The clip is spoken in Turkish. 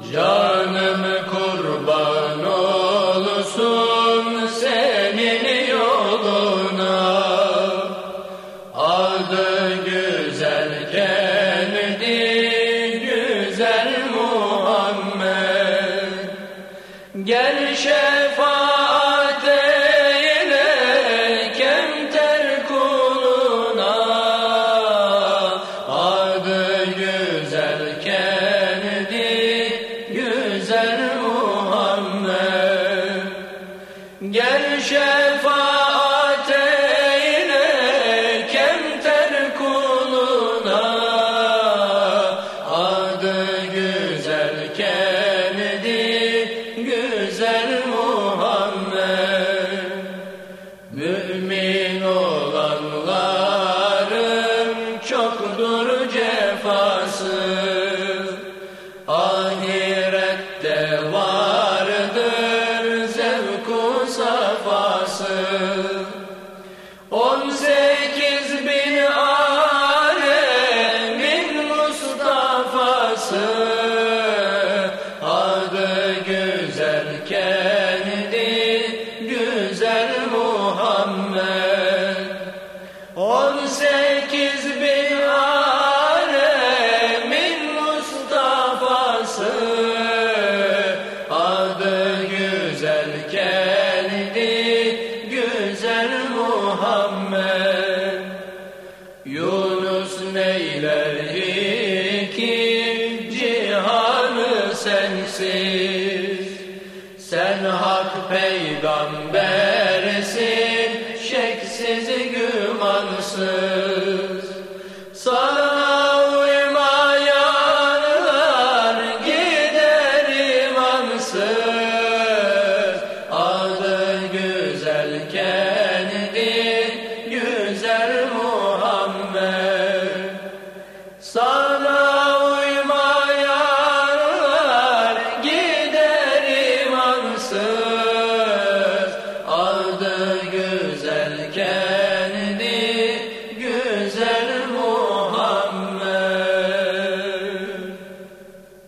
Canım kurban olsun senin yoluna. Adı güzel kendi güzel Muhammed. Gel şefaat şefaat kemter kuluna. Adı güzel kendi güzel Muhammed. Mümin olanların 18 bin alemin Mustafa'sı. Adı güzel kendi güzel Muhammed. 18 bin alemin Mustafa'sı. Adı güzel kendi Sen hak peygambersin şeksiz gümansız. Sana uymayanlar gider imansız gider imansız Adı güzel kendi